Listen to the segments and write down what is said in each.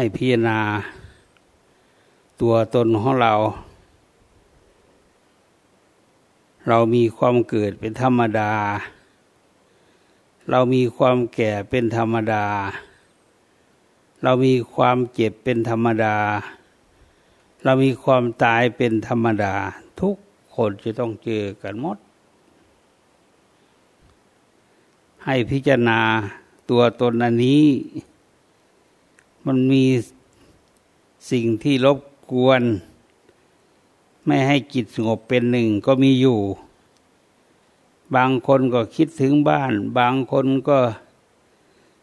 ให้พิจารณา ตัวตนของเรา เรามีความเกิดเป็นธรรมดา เรามีความแก่เป็นธรรมดา เรามีความเจ็บเป็นธรรมดา เรามีความตายเป็นธรรมดา ทุกคนจะต้องเจอกันหมด ให้พิจารณาตัวตนอันนี้ มันมีสิ่งที่รบกวน ไม่ให้จิตสงบเป็นหนึ่งก็มีอยู่ บางคนก็คิดถึงบ้าน บางคนก็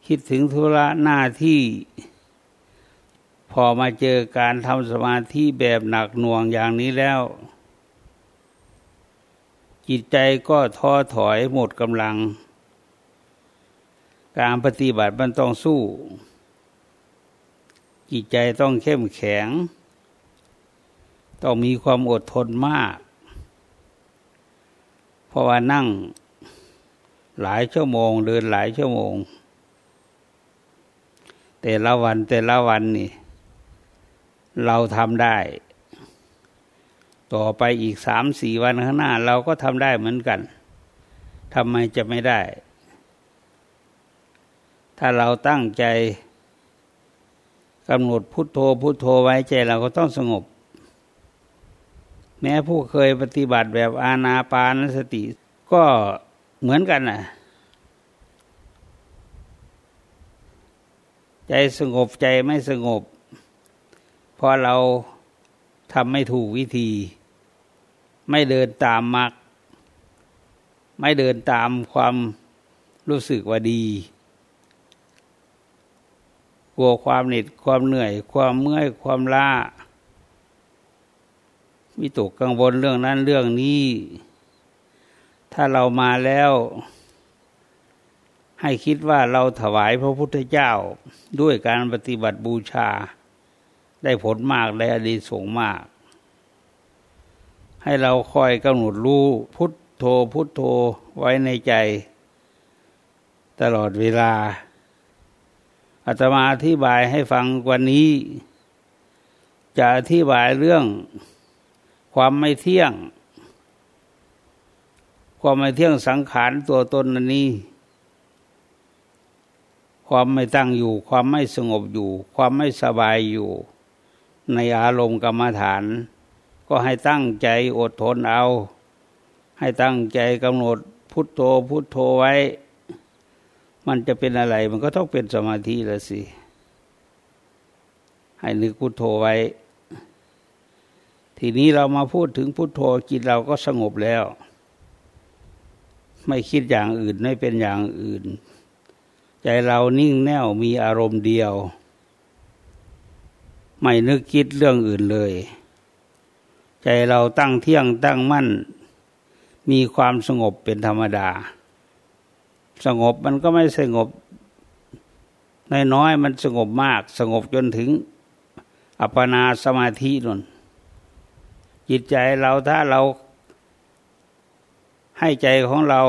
คิดถึงธุระหน้าที่ พอมาเจอการทำสมาธิแบบหนักหน่วงอย่างนี้แล้ว จิตใจก็ท้อถอยหมดกำลัง การปฏิบัติมันต้องสู้ จิตใจต้องเข้มแข็ง ต้องมีความอดทนมาก เพราะว่านั่งหลายชั่วโมง เดินหลายชั่วโมง แต่ละวันแต่ละวันนี่ เราทำได้ ต่อไปอีกสามสี่วันข้างหน้า เราก็ทำได้เหมือนกันทำไมจะไม่ได้ ถ้าเราตั้งใจ กำหนดพุทโธพุทโธไว้ใจเราก็ต้องสงบ แม้ผู้เคยปฏิบัติแบบอาณาปานสติ ก็เหมือนกันน่ะ ใจสงบใจไม่สงบเพราะเราทำไม่ถูกวิธี ไม่เดินตามมรรคไม่เดินตามความรู้สึกว่าดี กลัวความเหน็ดความเหนื่อย ความเมื่อยความล้าวิตกกังวลเรื่องนั้นเรื่องนี้ ถ้าเรามาแล้ว ให้คิดว่าเราถวายพระพุทธเจ้าด้วยการปฏิบัติบูชา ได้ผลมากได้อดีสูงมาก ให้เราคอยกำหนดรู้พุทโธพุทโธไว้ในใจ ตลอดเวลา อาตมาอธิบายให้ฟังวันนี้ จะอธิบายเรื่องความไม่เที่ยง ความไม่เที่ยงสังขารตัวตนนี้ ความไม่ตั้งอยู่ ความไม่สงบอยู่ ความไม่สบายอยู่ ในอารมณ์กรรมฐาน ก็ให้ตั้งใจอดทนเอา ให้ตั้งใจกำหนดพุทโธพุทโธไว้ มันจะเป็นอะไรมันก็ต้องเป็นสมาธิละสิ ให้นึกพุโทโธไว้ ทีนี้เรามาพูดถึงพุโทโธจิตเราก็สงบแล้ว ไม่คิดอย่างอื่นไม่เป็นอย่างอื่น ใจเรานิ่งแน่วมีอารมณ์เดียว ไม่นึกคิดเรื่องอื่นเลย ใจเราตั้งเที่ยงตั้งมั่น มีความสงบเป็นธรรมดา สงบมันก็ไม่สงบน้อยๆมันสงบมาก สงบจนถึง อัปปนาสมาธินนจิตใจเราถ้าเรา ให้ใจของเรา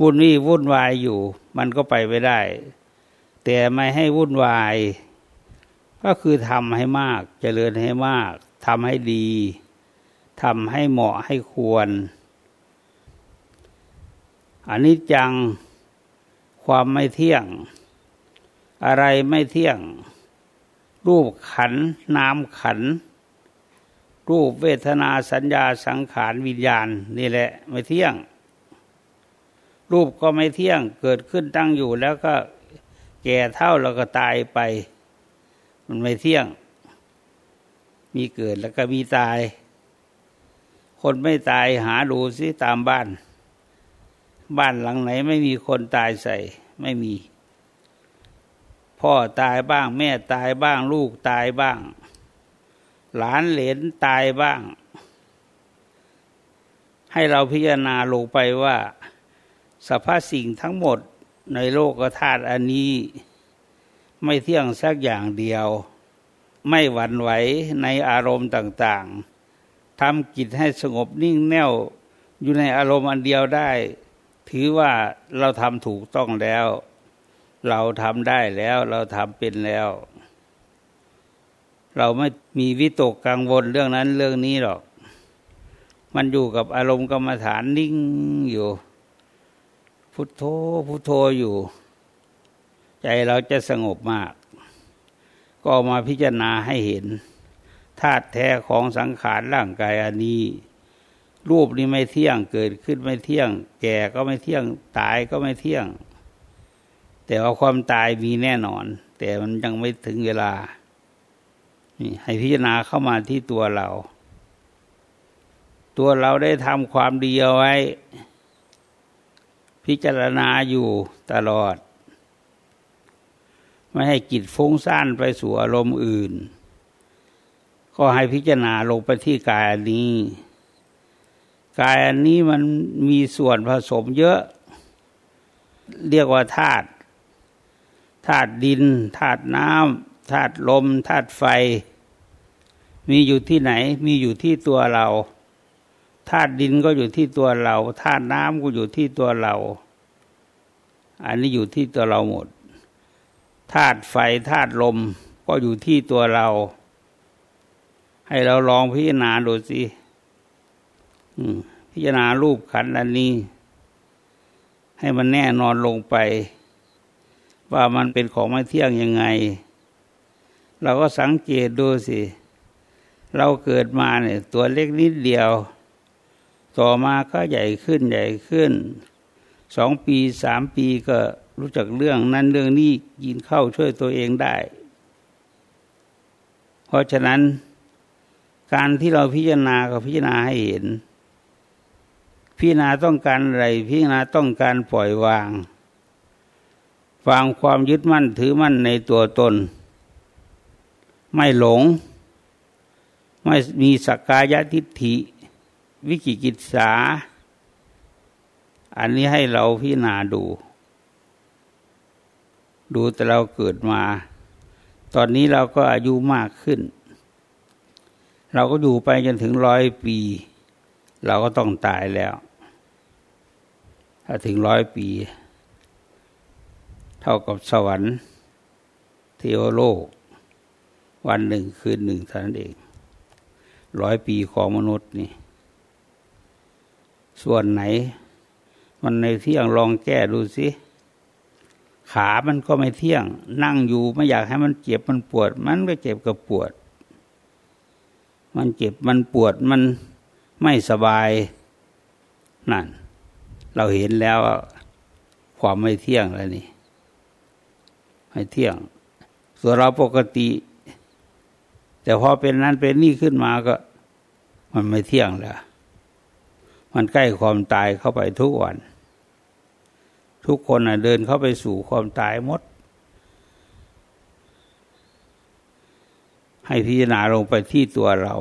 วุ่นวี่วุ่นวายอยู่ มันก็ไปไม่ได้ แต่ไม่ให้วุ่นวาย ก็คือทำให้มากเจริญให้มากทำให้ดีทำให้เหมาะให้ควร อันนี้จังความไม่เที่ยง อะไรไม่เที่ยง รูปขันนามขัน รูปเวทนาสัญญาสังขารวิญญาณ นี่แหละ ไม่เที่ยง รูปก็ไม่เที่ยงเกิดขึ้นตั้งอยู่แล้วก็แก่เท่าแล้วก็ตายไป มันไม่เที่ยง มีเกิดแล้วก็มีตาย คนไม่ตายหาดูสิตามบ้าน บ้านหลังไหนไม่มีคนตายใส่ไม่มี พ่อตายบ้าง แม่ตายบ้าง ลูกตายบ้าง หลานเหลนตายบ้าง ให้เราพิจารณาลงไปว่าสภาพสิ่งทั้งหมดในโลกธาตุอันนี้ ไม่เที่ยงสักอย่างเดียว ไม่หวั่นไหวในอารมณ์ต่างๆทำจิตให้สงบนิ่งแน่วอยู่ในอารมณ์อันเดียวได้ ถือว่าเราทำถูกต้องแล้ว เราทำได้แล้วเราทำเป็นแล้ว เราไม่มีวิตกกังวลเรื่องนั้นเรื่องนี้หรอก มันอยู่กับอารมณ์กรรมฐานนิ่งอยู่ พุทโธพุทโธอยู่ ใจเราจะสงบมาก ก็มาพิจารณาให้เห็นธาตุแท้ของสังขารร่างกายอันนี้ รูปนี้ไม่เที่ยงเกิดขึ้นไม่เที่ยง แก่ก็ไม่เที่ยง ตายก็ไม่เที่ยง แต่ว่าความตายมีแน่นอน แต่มันยังไม่ถึงเวลานี่ให้พิจารณาเข้ามาที่ตัวเรา ตัวเราได้ทำความดีเอาไว้ พิจารณาอยู่ตลอด ไม่ให้จิตฟุ้งซ่านไปสู่อารมณ์อื่น ก็ให้พิจารณาลงไปที่กายนี้ กายอันนี้มันมีส่วนผสมเยอะ เรียกว่าธาตุธาตุดินธาตุน้ำธาตุลมธาตุไฟ มีอยู่ที่ไหน มีอยู่ที่ตัวเราธาตุดินก็อยู่ที่ตัวเราธาตุน้ำก็อยู่ที่ตัวเรา อันนี้อยู่ที่ตัวเราหมดธาตุไฟธาตุลมก็อยู่ที่ตัวเรา ให้เราลองพิจารณาดูสิ พิจารณารูปขันอันนี้ ให้มันแน่นอนลงไป ว่ามันเป็นของไม่เที่ยงยังไง เราก็สังเกตดูสิ เราเกิดมาเนี่ยตัวเล็กนิดเดียว ต่อมาก็ใหญ่ขึ้นใหญ่ขึ้น สองปีสามปีก็รู้จักเรื่องนั้นเรื่องนี้กินเข้าช่วยตัวเองได้ เพราะฉะนั้นการที่เราพิจารณาก็พิจารณาให้เห็น พิจารณาต้องการอะไร พิจารณาต้องการปล่อยวางวางความยึดมั่นถือมั่นในตัวตน ไม่หลง ไม่มีสักกายทิฏฐิ วิกิกิจสา อันนี้ให้เราพิจารณาดู ดูแต่เราเกิดมา ตอนนี้เราก็อายุมากขึ้น เราก็อยู่ไปจนถึงร้อยปี เราก็ต้องตายแล้ว ถ้าถึงร้อยปี เท่ากับสวรรค์ เทวโลก วันหนึ่งคืนหนึ่งเท่านั้นเองร้อยปีของมนุษย์นี่ ส่วนไหน มันในเที่ยงลองแก้ดูสิขามันก็ไม่เที่ยง นั่งอยู่ไม่อยากให้มันเจ็บมันปวด มันก็เจ็บกับปวด มันเจ็บมันปวดมันไม่สบายนั่น เราเห็นแล้วความไม่เที่ยงแล้วนี่ ไม่เที่ยง ส่วนเราปกติ แต่พอเป็นนั้นเป็นนี่ขึ้นมาก็ มันไม่เที่ยงแล้ว มันใกล้ความตายเข้าไปทุกวัน ทุกคนเดินเข้าไปสู่ความตายหมด ให้พิจารณาลงไปที่ตัวเรา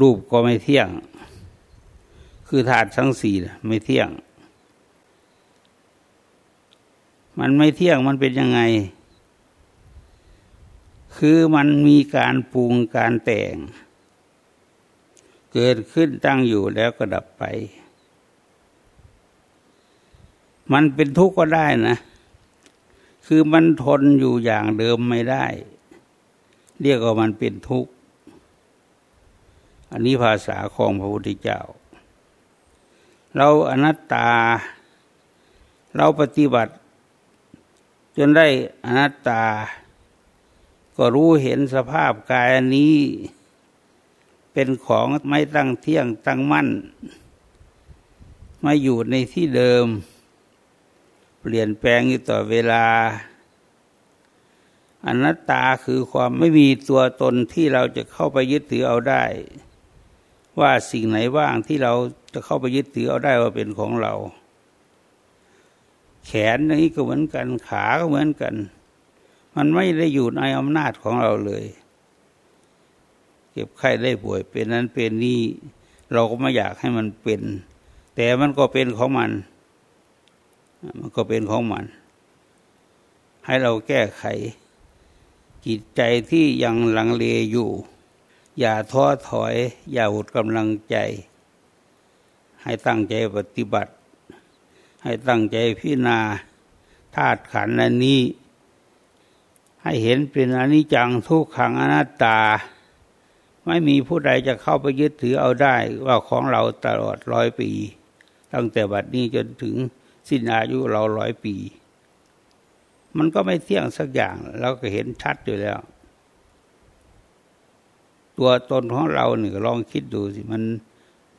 รูปก็ไม่เที่ยง คือธาตุทั้งสี่ไม่เที่ยง มันไม่เที่ยงมันเป็นยังไง คือมันมีการปรุงการแต่ง เกิดขึ้นตั้งอยู่แล้วก็ดับไป มันเป็นทุกข์ก็ได้นะ คือมันทนอยู่อย่างเดิมไม่ได้ เรียกว่ามันเป็นทุกข์อันนี้ภาษาของพระพุทธเจ้า เราอนัตตา เราปฏิบัติ จนได้อนัตตา ก็รู้เห็นสภาพกายอันนี้ เป็นของไม่ตั้งเที่ยงตั้งมั่น ไม่อยู่ในที่เดิม เปลี่ยนแปลงอยู่ต่อเวลา อนัตตาคือความไม่มีตัวตนที่เราจะเข้าไปยึดถือเอาได้ ว่าสิ่งไหนว่างที่เราจะเข้าไปยึดถือเอาได้ว่าเป็นของเรา แขนนี้ก็เหมือนกัน ขาก็เหมือนกัน มันไม่ได้อยู่ในอำนาจของเราเลย เก็บไข้ได้ป่วยเป็นนั้นเป็นนี้เราก็ไม่อยากให้มันเป็น แต่มันก็เป็นของมัน มันก็เป็นของมัน ให้เราแก้ไข จิตใจที่ยังหลังเลอยู่ อย่าท้อถอย อย่าหดกำลังใจ ให้ตั้งใจปฏิบัติ ให้ตั้งใจพิจารณาธาตุขันธ์นี้ ให้เห็นเป็นอนิจจังทุกขังอนัตตา ไม่มีผู้ใดจะเข้าไปยึดถือเอาได้ว่าของเราตลอดร้อยปี ตั้งแต่บัดนี้จนถึงสิ้นอายุเราร้อยปี มันก็ไม่เที่ยงสักอย่างเราก็เห็นชัดอยู่แล้ว ตัวตนของเราเนี่ยลองคิดดูสิมัน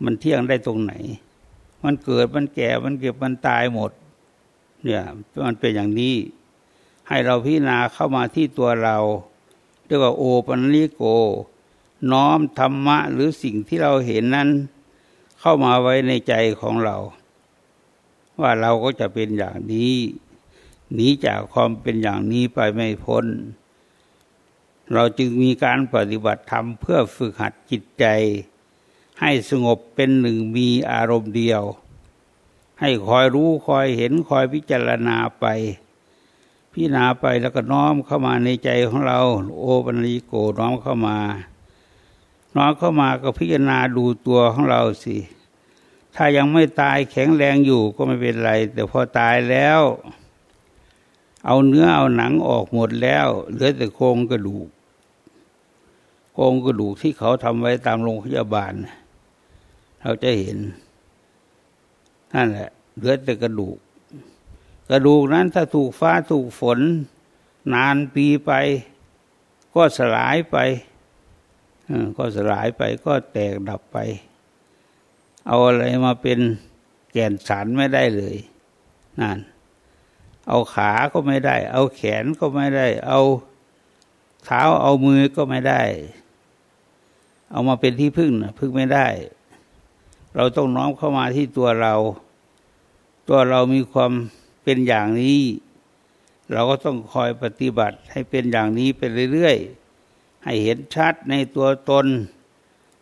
มันเที่ยงได้ตรงไหน มันเกิดมันแก่มันเก็บมันตายหมด เนี่ยมันเป็นอย่างนี้ ให้เราพิจารณาเข้ามาที่ตัวเราเรียกว่าโอปัญญิโก น้อมธรรมะหรือสิ่งที่เราเห็นนั้น เข้ามาไว้ในใจของเรา ว่าเราก็จะเป็นอย่างนี้หนีจากความเป็นอย่างนี้ไปไม่พ้น เราจึงมีการปฏิบัติธรรมเพื่อฝึกหัดจิตใจ ให้สงบเป็นหนึ่งมีอารมณ์เดียว ให้คอยรู้คอยเห็นคอยพิจารณาไป พิจารณาไปแล้วก็น้อมเข้ามาในใจของเรา โอปัญญิโกน้อมเข้ามาน้อมเข้ามาก็พิจารณาดูตัวของเราสิ ถ้ายังไม่ตายแข็งแรงอยู่ก็ไม่เป็นไร แต่พอตายแล้วเอาเนื้อเอาหนังออกหมดแล้ว เหลือแต่โครงกระดูก โครงกระดูกที่เขาทำไว้ตามโรงพยาบาล เราจะเห็น นั่นแหละเหลือแต่กระดูก กระดูกนั้นถ้าถูกฟ้าถูกฝน นานปีไป ก็สลายไปก็สลายไปก็แตกดับไป เอาอะไรมาเป็นแก่นสารไม่ได้เลยนั่นเอาขาก็ไม่ได้ เอาแขนก็ไม่ได้ เอาเท้าเอามือก็ไม่ได้ เอามาเป็นที่พึ่งนะพึ่งไม่ได้ เราต้องน้อมเข้ามาที่ตัวเรา ตัวเรามีความเป็นอย่างนี้ เราก็ต้องคอยปฏิบัติให้เป็นอย่างนี้ไปเรื่อยๆ ให้เห็นชัดในตัวตน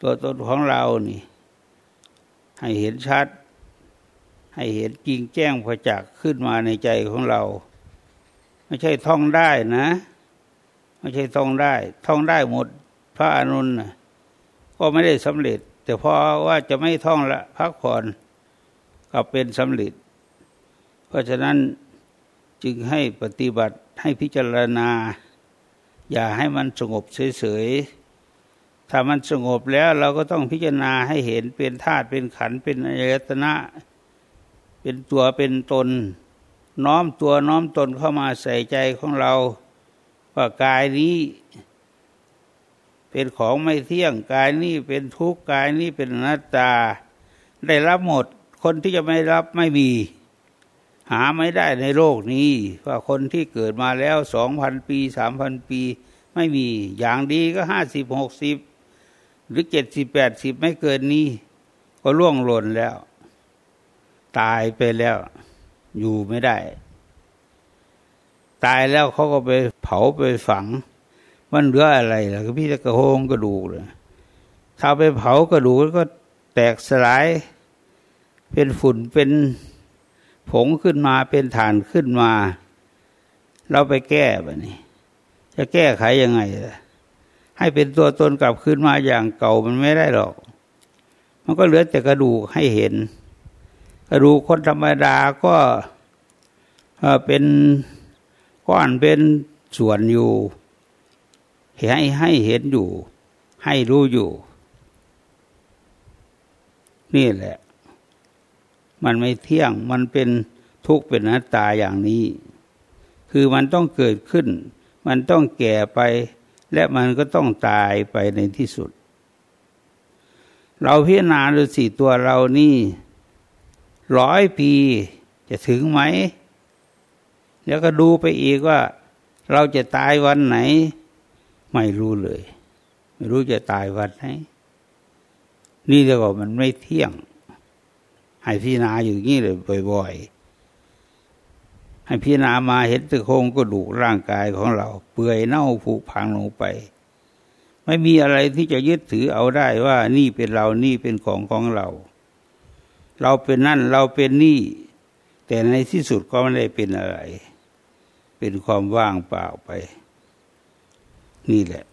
ตัวตนของเรานี่ ให้เห็นชัด ให้เห็นจริงแจ้งประจักษ์ขึ้นมาในใจของเรา ไม่ใช่ท่องได้นะ ไม่ใช่ท่องได้ ท่องได้หมดพระอนุน ก็ไม่ได้สำเร็จ แต่พอว่าจะไม่ท่องละพักผ่อนก็เป็นสำเร็จ เพราะฉะนั้นจึงให้ปฏิบัติให้พิจารณา อย่าให้มันสงบเฉยๆถ้ามันสงบแล้วเราก็ต้องพิจารณาให้เห็นเป็นธาตุเป็นขันเป็นอายตนะ เป็นตัวเป็นตน น้อมตัวน้อมตนเข้ามาใส่ใจของเราว่ากายนี้ เป็นของไม่เที่ยงกายนี้เป็นทุกข์กายนี้เป็นอนัตตา ได้รับหมดคนที่จะไม่รับไม่มี หาไม่ได้ในโลกนี้ ว่าคนที่เกิดมาแล้วสองพันปีสามพันปี ไม่มีอย่างดีก็ห้าสิบหกสิบหรือเจ็ดสิบแปดสิบไม่เกินนี้ ก็ล่วงหล่นแล้ว ตายไปแล้ว อยู่ไม่ได้ ตายแล้วเขาก็ไปเผาไปฝัง มันเหลืออะไรล่ะก็พี่จะกระโหงกระดูกเลยถ้าไปเผากระดูกก็แตกสลาย เป็นฝุ่นเป็นผงขึ้นมาเป็นฐานขึ้นมา เราไปแก้แบบนี้ จะแก้ไขยังไงล่ะให้เป็นตัวตนกลับขึ้นมาอย่างเก่ามันไม่ได้หรอก มันก็เหลือแต่กระดูกให้เห็น กระดูกคนธรรมดาก็เป็นก้อนเป็นส่วนอยู่ ให้ให้เห็นอยู่ ให้รู้อยู่ นี่แหละ มันไม่เที่ยงมันเป็นทุกข์เป็นนัตตาอย่างนี้ คือมันต้องเกิดขึ้น มันต้องแก่ไป และมันก็ต้องตายไปในที่สุด เราพิจารณาดูสิตัวเรานี่ร้อยปีจะถึงไหม แล้วก็ดูไปอีกว่า เราจะตายวันไหน ไม่รู้เลย ไม่รู้จะตายวันไหนนี่จะบอกมันไม่เที่ยง ให้พิจารณาอยู่งี้เลยบ่อยๆ ให้พิจารณามาเห็นตะโครงกระดูกร่างกายของเรา เปื่อยเน่าผุพังลงไป ไม่มีอะไรที่จะยึดถือเอาได้ว่านี่เป็นเรานี่เป็นของของเรา เราเป็นนั่นเราเป็นนี่ แต่ในที่สุดก็ไม่ได้เป็นอะไร เป็นความว่างเปล่าไป นี่แหละ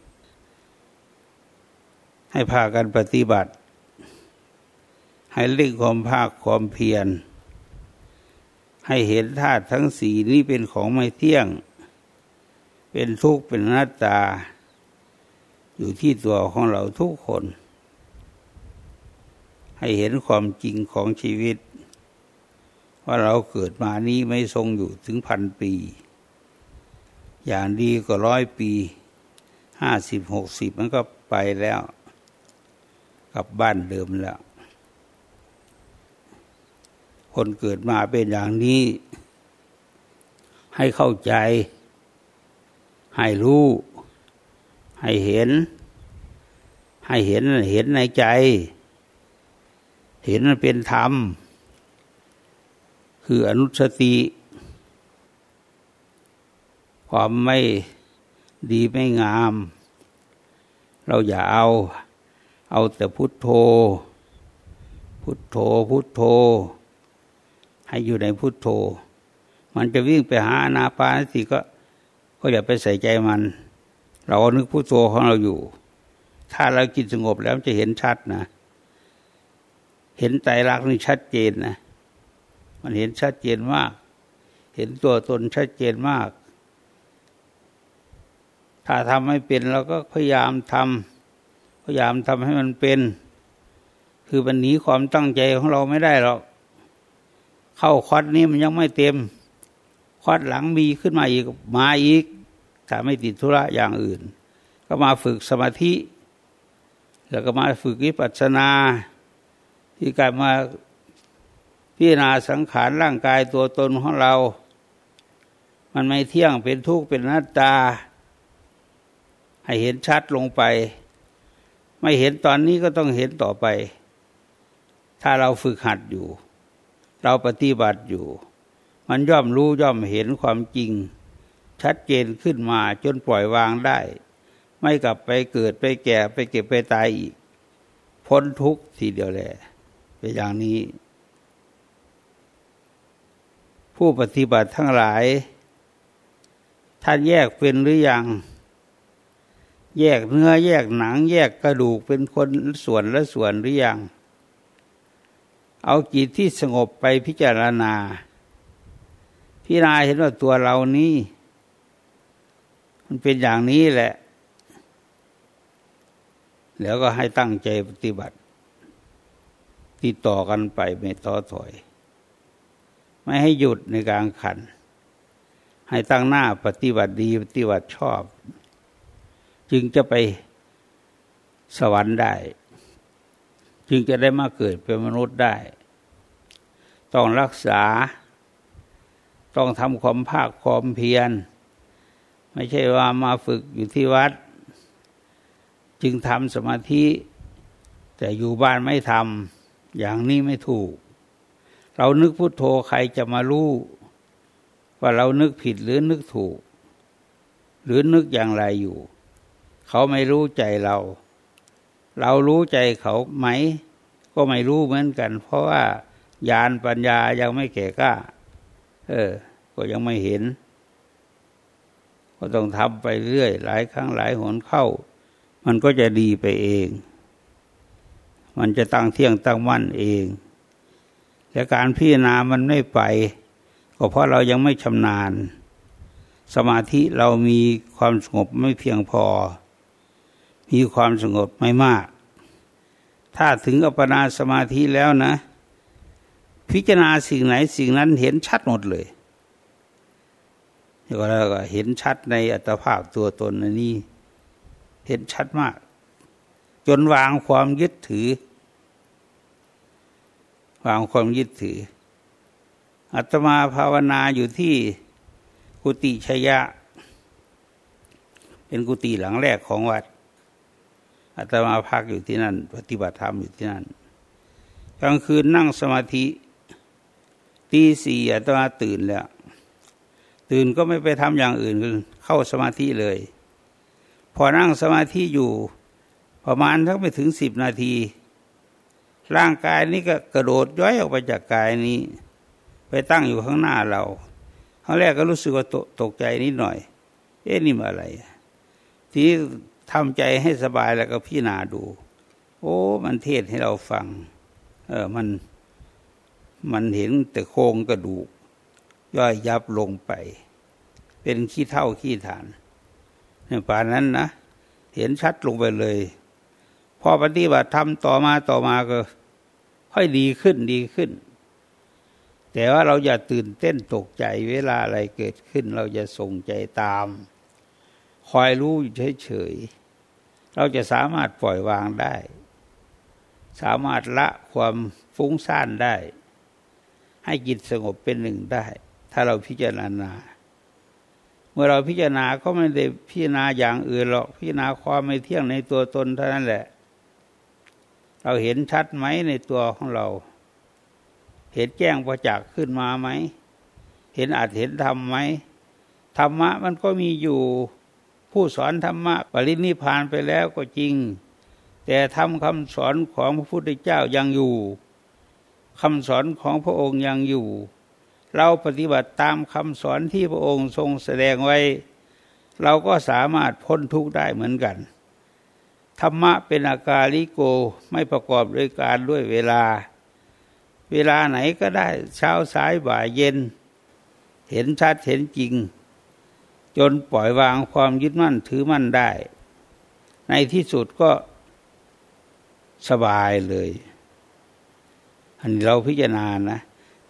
ให้พากันปฏิบัติ ให้เร่งความภาคความเพียร ให้เห็นธาตุทั้งสี่นี้เป็นของไม่เที่ยง เป็นทุกข์เป็นหน้าตา อยู่ที่ตัวของเราทุกคน ให้เห็นความจริงของชีวิตว่าเราเกิดมานี้ไม่ทรงอยู่ถึงพันปี อย่างดีก็ร้อยปี ห้าสิบหกสิบมันก็ไปแล้ว กลับบ้านเดิมแล้ว คนเกิดมาเป็นอย่างนี้ ให้เข้าใจ ให้รู้ ให้เห็น ให้เห็นเห็นในใจ เห็นมันเป็นธรรม คืออนุสติความไม่ ดีไม่งาม เราอย่าเอา เอาแต่พุทโธ พุทโธพุทโธ ให้อยู่ในพุทโธ มันจะวิ่งไปหาอนาปานสติก็ ก็อย่าไปใส่ใจมัน เรานึกพุทโธของเราอยู่ ถ้าเรากินสงบแล้วจะเห็นชัดนะ เห็นใจรักนี่ชัดเจนนะ มันเห็นชัดเจนมาก เห็นตัวตนชัดเจนมาก ถ้าทำไม่เป็นเราก็พยายามทำพยายามทำให้มันเป็น คือมันหนีความตั้งใจของเราไม่ได้หรอกเข้าควอดนี้มันยังไม่เต็มควอดหลังมีขึ้นมาอีกมาอีก ถ้าไม่ติดธุระอย่างอื่น ก็มาฝึกสมาธิ แล้วก็มาฝึกวิปัสสนา ที่การมาพิจารณาสังขารร่างกายตัวตนของเรา มันไม่เที่ยงเป็นทุกข์เป็นหน้าตา ให้เห็นชัดลงไป ไม่เห็นตอนนี้ก็ต้องเห็นต่อไป ถ้าเราฝึกหัดอยู่ เราปฏิบัติอยู่ มันย่อมรู้ย่อมเห็นความจริง ชัดเจนขึ้นมาจนปล่อยวางได้ ไม่กลับไปเกิดไปแก่ไปเก็บไปตายอีก พ้นทุกข์ทีเดียวแหละเป็นอย่างนี้ ผู้ปฏิบัติทั้งหลาย ท่านแยกเป็นหรือยัง แยกเนื้อแยกหนัง แยกกระดูกเป็นคนส่วนละส่วนหรือยัง เอาจิตที่สงบไปพิจารณา พิจารณาเห็นว่าตัวเรานี้ มันเป็นอย่างนี้แหละ แล้วก็ให้ตั้งใจปฏิบัติ ติดต่อกันไปไม่ท้อถอย ไม่ให้หยุดในการขัน ให้ตั้งหน้าปฏิบัติดีปฏิบัติชอบ จึงจะไปสวรรค์ได้ จึงจะได้มาเกิดเป็นมนุษย์ได้ ต้องรักษา ต้องทำความภาคความเพียร ไม่ใช่ว่ามาฝึกอยู่ที่วัด จึงทำสมาธิ แต่อยู่บ้านไม่ทำอย่างนี้ไม่ถูก เรานึกพุโทโธใครจะมารู้ว่าเรานึกผิดหรือนึกถูก หรือนึกอย่างไรอยู่ เขาไม่รู้ใจเรา เรารู้ใจเขาไหม ก็ไม่รู้เหมือนกัน เพราะว่าญาณปัญญายังไม่แก่กล้า เออ ก็ยังไม่เห็น ก็ต้องทำไปเรื่อย หลายครั้งหลายหนเข้า มันก็จะดีไปเอง มันจะตั้งเที่ยงตั้งมั่นเองแต่การพิจารณามันไม่ไป ก็เพราะเรายังไม่ชำนาญ สมาธิเรามีความสงบไม่เพียงพอ มีความสงบไม่มาก ถ้าถึงอัปปนาสมาธิแล้วนะ พิจารณาสิ่งไหนสิ่งนั้นเห็นชัดหมดเลยแล้วก็เห็นชัดในอัตภาพตัวตนนี้เห็นชัดมาก จนวางความยึดถือ วางความยึดถือ อัตมาภาวนาอยู่ที่กุฏิชยะ เป็นกุฏิหลังแรกของวัด อาตมาพักอยู่ที่นั่น ปฏิบัติธรรมอยู่ที่นั่นกลางคืนนั่งสมาธิตีสี่อาตมาตื่นแล้ว ตื่นก็ไม่ไปทำอย่างอื่นเข้าสมาธิเลย พอนั่งสมาธิอยู่ประมาณทั้งไม่ถึงสิบนาที ร่างกายนี้ก็กระโดดย้อยออกไปจากกายนี้ ไปตั้งอยู่ข้างหน้าเราครั้งแรกก็รู้สึกว่าตกใจนิดหน่อย เอ๊ะนี่มาอะไร ที ทำใจให้สบายแล้วก็พี่นาดู โอ้ มันเทศให้เราฟัง เออมันมันเห็นแต่โครงกระดูก ย่อยยับลงไป เป็นขี้เท่าขี้ฐานเนี่ยป่านั้นนะเห็นชัดลงไปเลย พอปฏิบัติทำต่อมาต่อมาก็ ค่อยดีขึ้นดีขึ้น แต่ว่าเราอย่าตื่นเต้นตกใจเวลาอะไรเกิดขึ้น เราจะส่งใจตาม คอยรู้อยู่เฉยๆ เราจะสามารถปล่อยวางได้ สามารถละความฟุ้งซ่านได้ ให้จิตสงบเป็นหนึ่งได้ ถ้าเราพิจารณา เมื่อเราพิจารณาก็ไม่ได้พิจารณาอย่างอื่นหรอกพิจารณาความไม่เที่ยงในตัวตนเท่านั้นแหละ เราเห็นชัดไหมในตัวของเรา เห็นแจ้งประจักษ์ขึ้นมาไหม เห็นอาจเห็นธรรมไหมธรรมะมันก็มีอยู่ ผู้สอนธรรมะปรินิพานไปแล้วก็จริง แต่ทำคำสอนของพระพุทธเจ้ายังอยู่คำสอนของพระองค์ยังอยู่ เราปฏิบัติตามคำสอนที่พระองค์ทรงแสดงไว้ เราก็สามารถพ้นทุกข์ได้เหมือนกัน ธรรมะเป็นอาการลิโกไม่ประกอบด้วยการด้วยเวลา เวลาไหนก็ได้เช้าสายบ่ายเย็น เห็นชัดเห็นจริง จนปล่อยวางความยึดมั่นถือมั่นได้ ในที่สุดก็สบายเลย อันนี้เราพิจารณานะ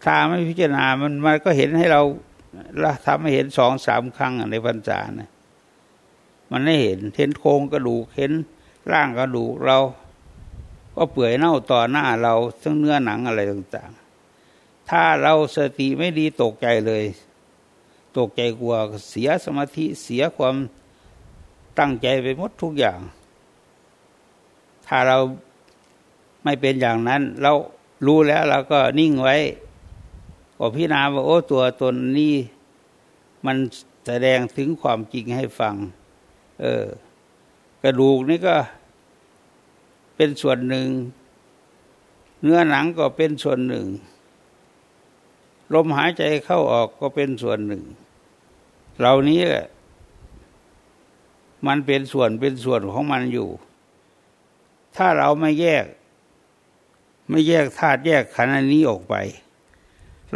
ถ้าไม่พิจารณามันมันก็เห็นให้เราละทำให้เห็นสองสามครั้งในพรรษานะมันไม่เห็นเห็นโครงกระดูกเห็นร่างกระดูกเรา ก็เปื่อยเน่าต่อหน้าเราทั้งเนื้อหนังอะไรต่างๆ ถ้าเราสติไม่ดีตกใจเลย ตกใจกลัวเสียสมาธิเสียความตั้งใจไปหมดทุกอย่าง ถ้าเราไม่เป็นอย่างนั้น เรารู้แล้วเราก็นิ่งไว้ก็พิจารณาว่าโอ้ตัวตนนี้มันแสดงถึงความจริงให้ฟัง เออ กระดูกนี่ก็เป็นส่วนหนึ่ง เนื้อหนังก็เป็นส่วนหนึ่ง ลมหายใจเข้าออกก็เป็นส่วนหนึ่ง เหล่านี้แหละมันเป็นส่วนเป็นส่วนของมันอยู่ ถ้าเราไม่แยก ไม่แยกธาตุแยกขันธ์นี้ออกไป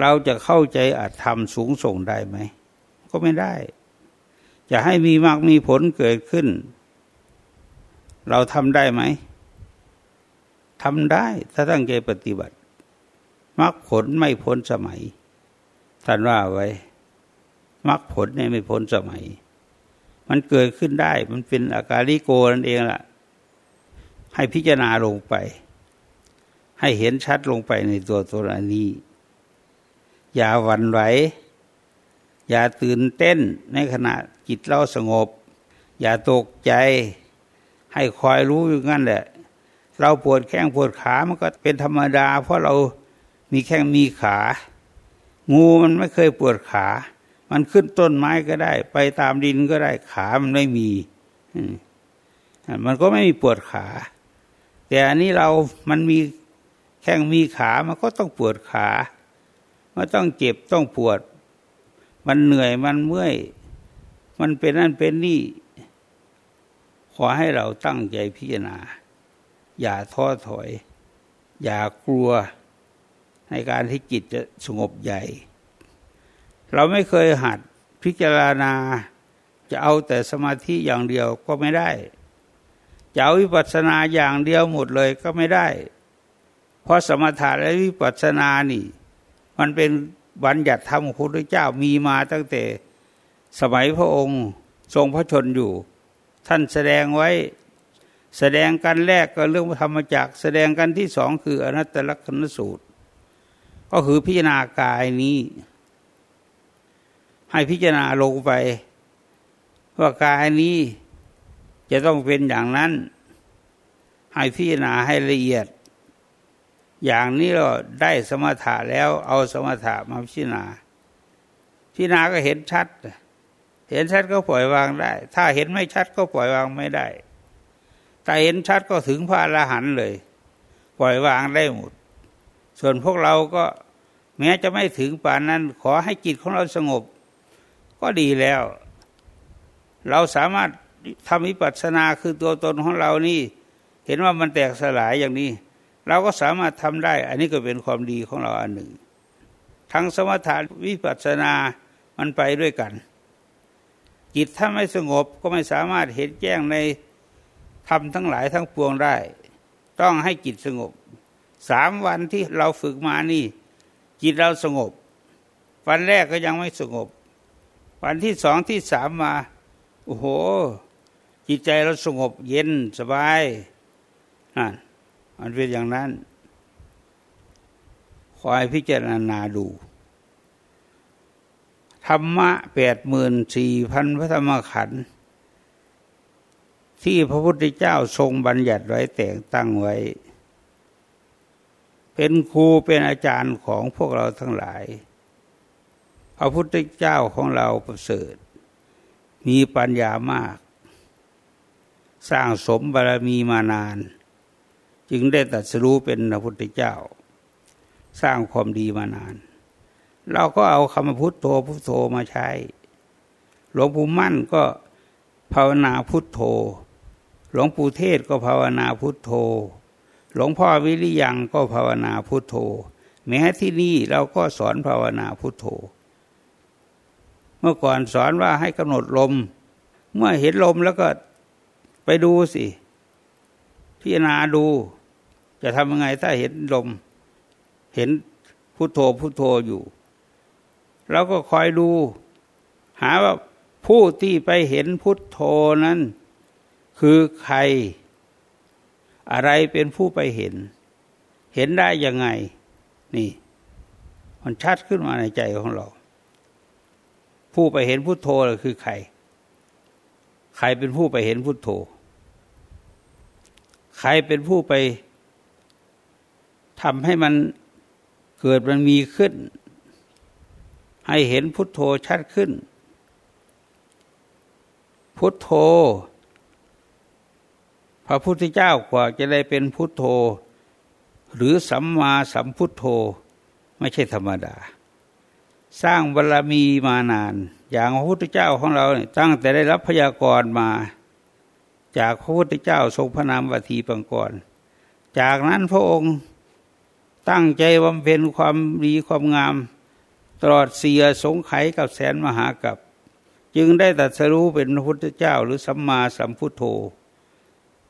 เราจะเข้าใจอาจทำสูงส่งได้ไหม ก็ไม่ได้ จะให้มีมากมีผลเกิดขึ้น เราทำได้ไหมทำได้ถ้าตั้งใจปฏิบัติมรรคผลไม่พ้นสมัย ท่านว่าไว้มรรคผลเนี่ยไม่พ้นสมัย มันเกิดขึ้นได้ มันเป็นอาการลิโกนั่นเองล่ะ ให้พิจารณาลงไป ให้เห็นชัดลงไปในตัวตัวนี้ อย่าหวั่นไหว อย่าตื่นเต้นในขณะจิตเราสงบ อย่าตกใจ ให้คอยรู้อยู่งั้นแหละ เราปวดแข้งปวดขามันก็เป็นธรรมดา เพราะเรามีแข้งมีขา งูมันไม่เคยปวดขา มันขึ้นต้นไม้ก็ได้ ไปตามดินก็ได้ ขามันไม่มีมันก็ไม่มีปวดขา แต่อันนี้เรามันมีแข้งมีขา มันก็ต้องปวดขา มันต้องเจ็บต้องปวด มันเหนื่อยมันเมื่อย มันเป็นนั่นเป็นนี่ ขอให้เราตั้งใจพิจารณา อย่าท้อถอย อย่ากลัว ในการที่จิตจะสงบใหญ่ เราไม่เคยหัดพิจารณาจะเอาแต่สมาธิอย่างเดียวก็ไม่ได้ จะเอาวิปัสสนาอย่างเดียวหมดเลยก็ไม่ได้ เพราะสมถะและวิปัสสนานี่ มันเป็นบัญญัติธรรมของพระพุทธเจ้ามีมาตั้งแต่สมัยพระองค์ทรงพระชนอยู่ ท่านแสดงไว้ แสดงกันแรกก็เรื่องธรรมจักแสดงกันที่สองคืออนัตตลักษณสูตร ก็คือพิจารณากายนี้ ให้พิจารณาลงไป ว่ากายนี้จะต้องเป็นอย่างนั้น ให้พิจารณาให้ละเอียด อย่างนี้เราได้สมถะแล้วเอาสมถะมาพิจารณาพิจารณาก็เห็นชัด เห็นชัดก็ปล่อยวางได้ ถ้าเห็นไม่ชัดก็ปล่อยวางไม่ได้แต่เห็นชัดก็ถึงพระอรหันต์เลย ปล่อยวางได้หมด ส่วนพวกเราก็ แม้จะไม่ถึงป่านนั้น ขอให้จิตของเราสงบ ก็ดีแล้ว เราสามารถทำวิปัสสนาคือตัวตนของเรานี่ เห็นว่ามันแตกสลายอย่างนี้ เราก็สามารถทำได้ อันนี้ก็เป็นความดีของเราอันหนึ่ง ทั้งสมถะวิปัสสนามันไปด้วยกัน จิตถ้าไม่สงบก็ไม่สามารถเห็นแจ้งในธรรมทั้งหลายทั้งปวงได้ ต้องให้จิตสงบสามวันที่เราฝึกมานี่ จิตเราสงบ วันแรกก็ยังไม่สงบ วันที่สองที่สามมา โอ้โห จิตใจเราสงบเย็นสบายนั่นมันเป็นอย่างนั้น คอยพิจารณาดูธรรมะแปดหมื่นสี่พันพระธรรมขันธ์ที่พระพุทธเจ้าทรงบัญญัติไว้แต่งตั้งไว้ เป็นครูเป็นอาจารย์ของพวกเราทั้งหลาย พระพุทธเจ้าของเราประเสริฐ มีปัญญามาก สร้างสมบารมีมานาน จึงได้ตัดสู้เป็นพระพุทธเจ้า สร้างความดีมานาน เราก็เอาคำพุทโธพุทโธมาใช้ หลวงปู่มั่นก็ภาวนาพุทโธ หลวงปู่เทศก็ภาวนาพุทโธ หลวงพ่อวิริยังก็ภาวนาพุทโธ แม้ที่นี่เราก็สอนภาวนาพุทโธ เมื่อก่อนสอนว่าให้กำหนดลม เมื่อเห็นลมแล้วก็ไปดูสิ พิจารณาดู จะทำยังไงถ้าเห็นลม เห็นพุทโธพุทโธอยู่เราก็คอยดู หาว่าผู้ที่ไปเห็นพุทโธนั้น คือใคร อะไรเป็นผู้ไปเห็น เห็นได้ยังไง นี่ มันชัดขึ้นมาในใจของเรา ผู้ไปเห็นพุทโธคือใคร ใครเป็นผู้ไปเห็นพุทโธ ใครเป็นผู้ไปทำให้มันเกิดมันมีขึ้น ให้เห็นพุทโธชัดขึ้น พุทโธ พระพุทธเจ้ากว่าจะได้เป็นพุทโธ หรือสัมมาสัมพุทโธ ไม่ใช่ธรรมดา สร้างบารรมีมานาน อย่างพระพุทธเจ้าของเราเนี่ยตั้งแต่ได้รับพยากรณ์มา จากพระพุทธเจ้าทรงพระนามวัตีปังกร จากนั้นพระองค์ตั้งใจบำเพ็ญความดีความงาม ตลอดเสียสงไขกับแสนมหากับ จึงได้ตัดสรู้เป็นพระพุทธเจ้าหรือสัมมาสัมพุทโธ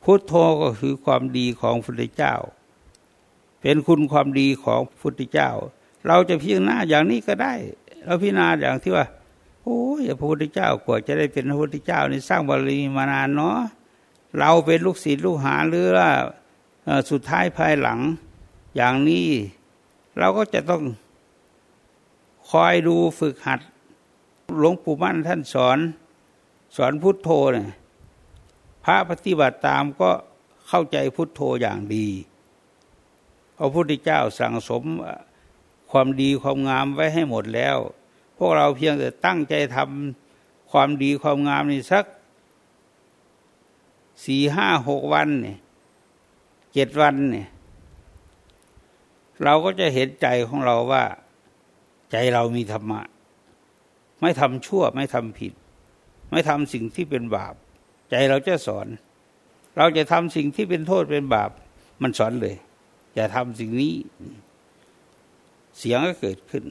พุทโธก็คือความดีของพระพุทธเจ้า เป็นคุณความดีของพระพุทธเจ้า เราจะพิจารณาอย่างนี้ก็ได้ เราพิจารณาอย่างที่ว่าโอ้ยพระพุทธเจ้ากว่าจะได้เป็นพระพุทธเจ้านี่สร้างบารมีมานานเนาะเราเป็นลูกศิษย์ลูกหาหรือว่าสุดท้ายภายหลังอย่างนี้ เราก็จะต้องคอยดูฝึกหัด หลวงปู่มั่นท่านสอน สอนพุทโธเนี่ย พระปฏิบัติตามก็เข้าใจพุทโธอย่างดีพระพุทธเจ้าสั่งสมความดีความงามไว้ให้หมดแล้ว พวกเราเพียงแต่ตั้งใจทำความดีความงามนี่สักสี่ห้าหกวันเนี่ยเจ็ดวันเนี่ยเราก็จะเห็นใจของเราว่า ใจเรามีธรรมะ ไม่ทำชั่วไม่ทำผิด ไม่ทำสิ่งที่เป็นบาป ใจเราจะสอน เราจะทำสิ่งที่เป็นโทษเป็นบาป มันสอนเลย อย่าทำสิ่งนี้ เสียงก็เกิดขึ้น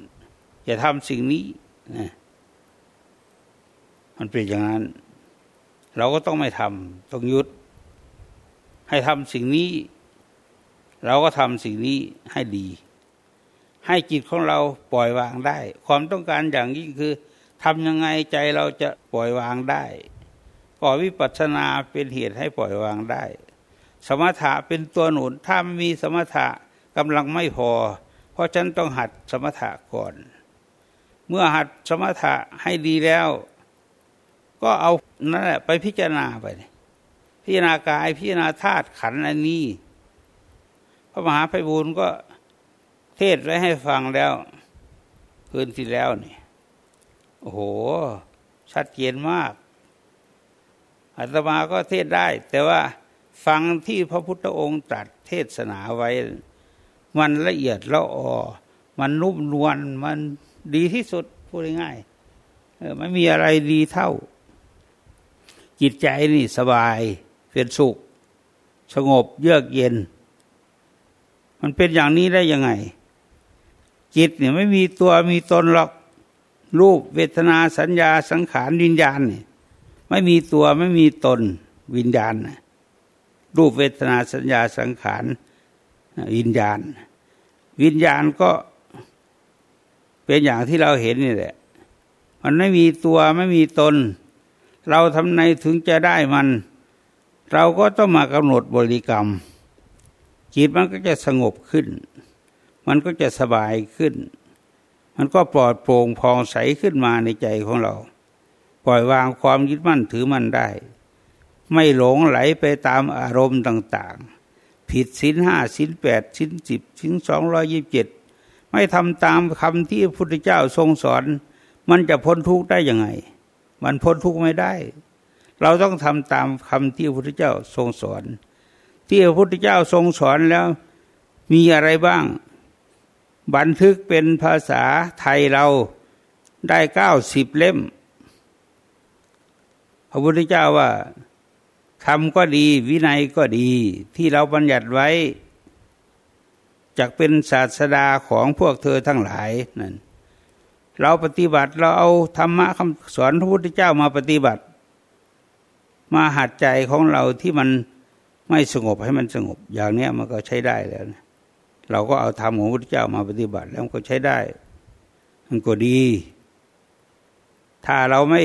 อย่าทำสิ่งนี้นะมันเป็นอย่างนั้น เราก็ต้องไม่ทำต้องยุด ให้ทำสิ่งนี้ เราก็ทำสิ่งนี้ให้ดี ให้จิตของเราปล่อยวางได้ ความต้องการอย่างยิ่งคือทำยังไงใจเราจะปล่อยวางได้ ก่อวิปัสสนาเป็นเหตุให้ปล่อยวางได้ สมถะเป็นตัวหนุนถ้าไมีสมถะกำลังไม่พอ เพราะฉันต้องหัดสมถะก่อน เมื่อหัดสมถะให้ดีแล้ว ก็เอานั่นแหละไปพิจารณาไป พิจารณากายพิจารณาธาตุขันธ์อันนี้ พระมหาไพบูลก็เทศไว้ให้ฟังแล้ว คืนที่แล้วนี่โอ้โห ชัดเจนมาก อาตมาก็เทศได้ แต่ว่าฟังที่พระพุทธองค์ตรัสเทศนาไว้ มันละเอียดละออ มันนุ่มนวลมันดีที่สุดพูดง่ายๆไม่มีอะไรดีเท่า จิตใจนี่สบายเป็นสุข สงบเยือกเย็น มันเป็นอย่างนี้ได้ยังไง จิตเนี่ยไม่มีตัวมีตนหรอกรูปเวทนาสัญญาสังขารวิญญาณเนี่ย ไม่มีตัวไม่มีตนวิญญาณ รูปเวทนาสัญญาสังขารวิญญาณ วิญญาณก็เป็นอย่างที่เราเห็นนี่แหละ มันไม่มีตัวไม่มีตน เราทำไงถึงจะได้มัน เราก็ต้องมากำหนดบริกรรม จิตมันก็จะสงบขึ้น มันก็จะสบายขึ้น มันก็ปลอดโปร่งพองใสขึ้นมาในใจของเรา ปล่อยวางความยึดมั่นถือมั่นได้ ไม่หลงไหลไปตามอารมณ์ต่างๆ ผิดสินห้าสินแปดสินสิบสินสองร้อยิบเจ็ดไม่ทำตามคำที่พระพุทธเจ้าทรงสอน มันจะพ้นทุกข์ได้ยังไง มันพ้นทุกข์ไม่ได้ เราต้องทำตามคำที่พระพุทธเจ้าทรงสอน ที่พระพุทธเจ้าทรงสอนแล้วมีอะไรบ้าง บันทึกเป็นภาษาไทยเราได้เก้าสิบเล่ม พระพุทธเจ้าว่าคำก็ดี วินัยก็ดี ที่เราบัญญัติไว้จะเป็นศาสดาของพวกเธอทั้งหลายนั่นเราปฏิบัติเราเอาธรรมะคำสอนพระพุทธเจ้ามาปฏิบัติ มาหัดใจของเราที่มันไม่สงบให้มันสงบ อย่างนี้มันก็ใช้ได้แล้วนะเราก็เอาธรรมของพระพุทธเจ้ามาปฏิบัติแล้วก็ใช้ได้ มันก็ดี ถ้าเราไม่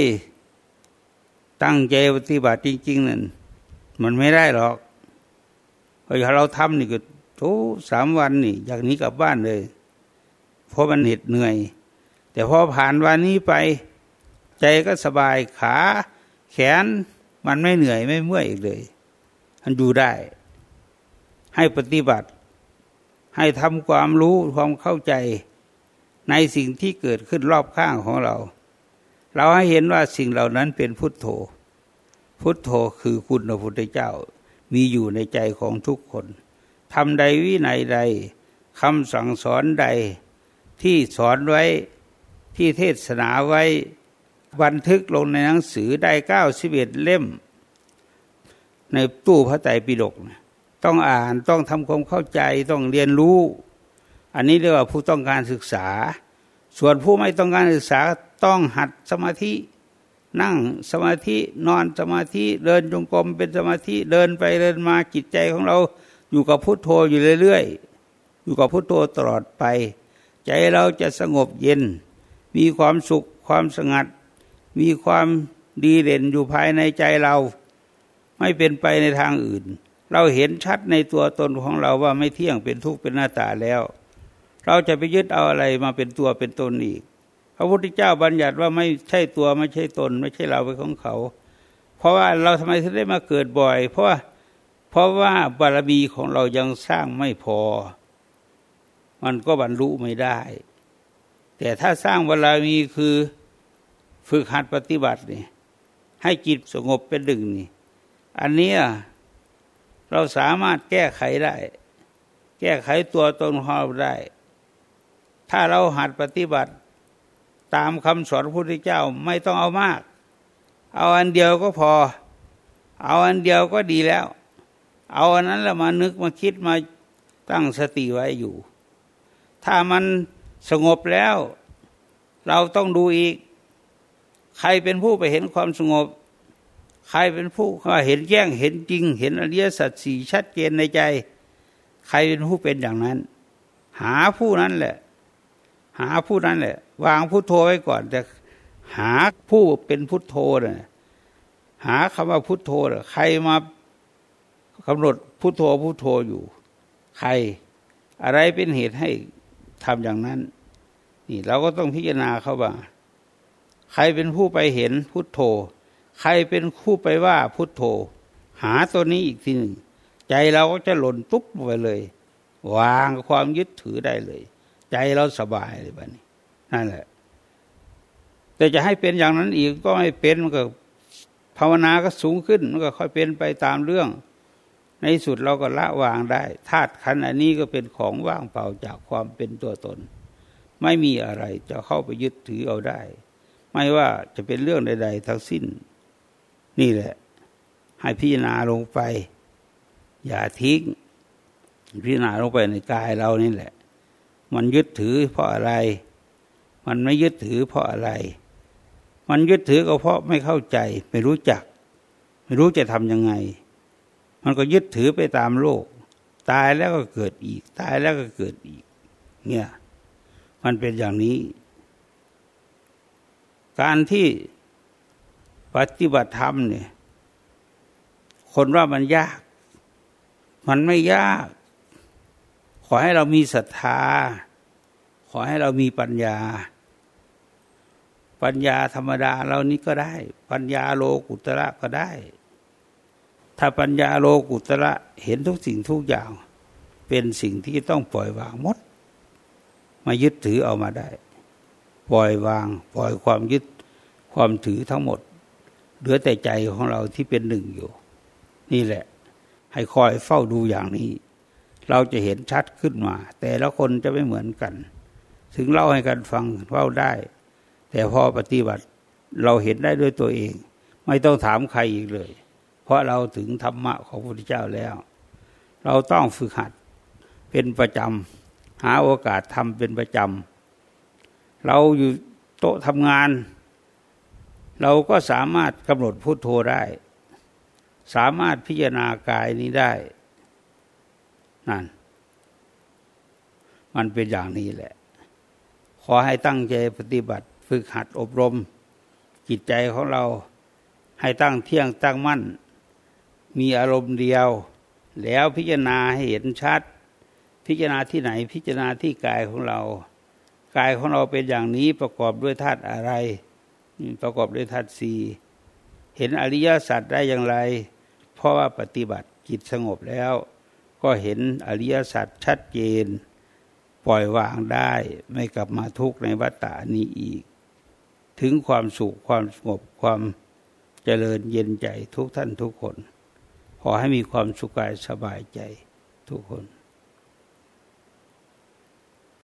ตั้งใจปฏิบัติจริง ๆ นั่นมันไม่ได้หรอกเพราะเราทำนี่ก็ทุสามวันนี่จากนี้กลับบ้านเลย เพราะมันเหน็ดเหนื่อย แต่พอผ่านวันนี้ไป ใจก็สบายขา แขนมันไม่เหนื่อยไม่เมื่อยอีกเลย มันอยู่ได้ ให้ปฏิบัติ ให้ทำความรู้ความเข้าใจในสิ่งที่เกิดขึ้นรอบข้างของเรา เราให้เห็นว่าสิ่งเหล่านั้นเป็นพุทโธ พุทโธคือคุณพระพุทธเจ้า มีอยู่ในใจของทุกคนทำใดวินัยใดคำสั่งสอนใดที่สอนไว้ที่เทศนาไว้บันทึกลงในหนังสือได้เก้าสิบเอ็ดเล่ม ในตู้พระไตรปิฎกต้องอ่านต้องทำความเข้าใจต้องเรียนรู้ อันนี้เรียกว่าผู้ต้องการศึกษา ส่วนผู้ไม่ต้องการศึกษา ต้องหัดสมาธิ นั่งสมาธินอนสมาธิเดินจงกรมเป็นสมาธิเดินไปเดินมาจิตใจของเรา อยู่กับพุทโธอยู่เรื่อยๆอยู่กับพุทโธตลอดไป ใจเราจะสงบเย็น มีความสุขความสงัด มีความดีเด่นอยู่ภายในใจเรา ไม่เป็นไปในทางอื่น เราเห็นชัดในตัวตนของเราว่าไม่เที่ยงเป็นทุกข์เป็นหน้าตาแล้ว เราจะไปยึดเอาอะไรมาเป็นตัวเป็นตนอีก พระพุทธเจ้าบัญญัติว่าไม่ใช่ตัวไม่ใช่ตน ไม่ใช่เราเป็นของเขา เพราะว่าเราทำไมถึงได้มาเกิดบ่อย เพราะว่าเพราะว่าบารมีของเรายังสร้างไม่พอ มันก็บรรลุไม่ได้ แต่ถ้าสร้างบารมีคือฝึกหัดปฏิบัตินี่ให้จิตสงบเป็นดึงนี่ อันนี้เราสามารถแก้ไขได้ แก้ไขตัวตนของเราได้ ถ้าเราหัดปฏิบัติ ตามคำสอนพระพุทธเจ้าไม่ต้องเอามาก เอาอันเดียวก็พอ เอาอันเดียวก็ดีแล้ว เอาอันนั้นแล้วมานึกมาคิดมาตั้งสติไว้อยู่ ถ้ามันสงบแล้ว เราต้องดูอีก ใครเป็นผู้ไปเห็นความสงบ ใครเป็นผู้เห็นแจ้งเห็นจริง เห็นอริยสัจสี่ชัดเจนในใจ ใครเป็นผู้เป็นอย่างนั้น หาผู้นั้นแหละ หาผู้นั้นแหละ วางพุทโธไว้ก่อน แต่หาผู้เป็นพุทโธนะหาคำว่าพุทโธใครมากำหนดพุทโธพุทโธอยู่ ใครอะไรเป็นเหตุให้ทำอย่างนั้น นี่เราก็ต้องพิจารณาเขาว่า ใครเป็นผู้ไปเห็นพุทโธ ใครเป็นผู้ไปว่าพุทโธ หาตัวนี้อีกทีหนึ่ง ใจเราก็จะหล่นตุ๊บไปเลย วางความยึดถือได้เลย ใจเราสบายเลยบ้านี้นั่นแหละ แต่จะให้เป็นอย่างนั้นอีกก็ไม่เป็นมันก็ภาวนาก็สูงขึ้นมันก็ค่อยเป็นไปตามเรื่อง ในสุดเราก็ละวางได้ธาตุขันอันนี้ก็เป็นของว่างเปล่าจากความเป็นตัวตน ไม่มีอะไรจะเข้าไปยึดถือเอาได้ ไม่ว่าจะเป็นเรื่องใด ๆ ทั้งสิ้น นี่แหละ ให้พิจารณาลงไป อย่าทิ้งพิจารณาลงไปในกายเรานี่แหละ มันยึดถือเพราะอะไร มันไม่ยึดถือเพราะอะไร มันยึดถือก็เพราะไม่เข้าใจ ไม่รู้จัก ไม่รู้จะทำยังไง มันก็ยึดถือไปตามโลก ตายแล้วก็เกิดอีก ตายแล้วก็เกิดอีก เนี่ย มันเป็นอย่างนี้ การที่ปฏิบัติธรรมเนี่ย คนว่ามันยาก มันไม่ยาก ขอให้เรามีศรัทธา ขอให้เรามีปัญญา ปัญญาธรรมดาเรานี้ก็ได้ ปัญญาโลกุตระก็ได้ ถ้าปัญญาโลกุตระเห็นทุกสิ่งทุกอย่าง เป็นสิ่งที่ต้องปล่อยวางหมดมายึดถือเอามาได้ ปล่อยวาง ปล่อยความยึดความถือทั้งหมด เหลือแต่ใจของเราที่เป็นหนึ่งอยู่ นี่แหละ ให้คอยเฝ้าดูอย่างนี้ เราจะเห็นชัดขึ้นมา แต่ละคนจะไม่เหมือนกัน ถึงเล่าให้กันฟังเฝ้าได้ แต่พอปฏิบัติเราเห็นได้ด้วยตัวเอง ไม่ต้องถามใครอีกเลย เพราะเราถึงธรรมะของพระพุทธเจ้าแล้ว เราต้องฝึกหัดเป็นประจำหาโอกาสทำเป็นประจำเราอยู่โต๊ะทำงาน เราก็สามารถกำหนดพุโทโธได้ สามารถพิจารณากายนี้ได้ นั่น มันเป็นอย่างนี้แหละ ขอให้ตั้งใจปฏิบัติ ฝึกหัดอบรม จิตใจของเราให้ตั้งเที่ยงตั้งมั่น มีอารมณ์เดียว แล้วพิจารณาให้เห็นชัด พิจารณาที่ไหน พิจารณาที่กายของเรา กายของเราเป็นอย่างนี้ประกอบด้วยธาตุอะไร ประกอบด้วยธาตุสี่เห็นอริยสัจได้อย่างไร เพราะว่าปฏิบัติจิตสงบแล้ว ก็เห็นอริยสัจชัดเจน ปล่อยวางได้ไม่กลับมาทุกข์ในวัฏฏานี้อีก ถึงความสุขความสงบความเจริญเย็นใจทุกท่านทุกคน ขอให้มีความสุขกายสบายใจทุกคน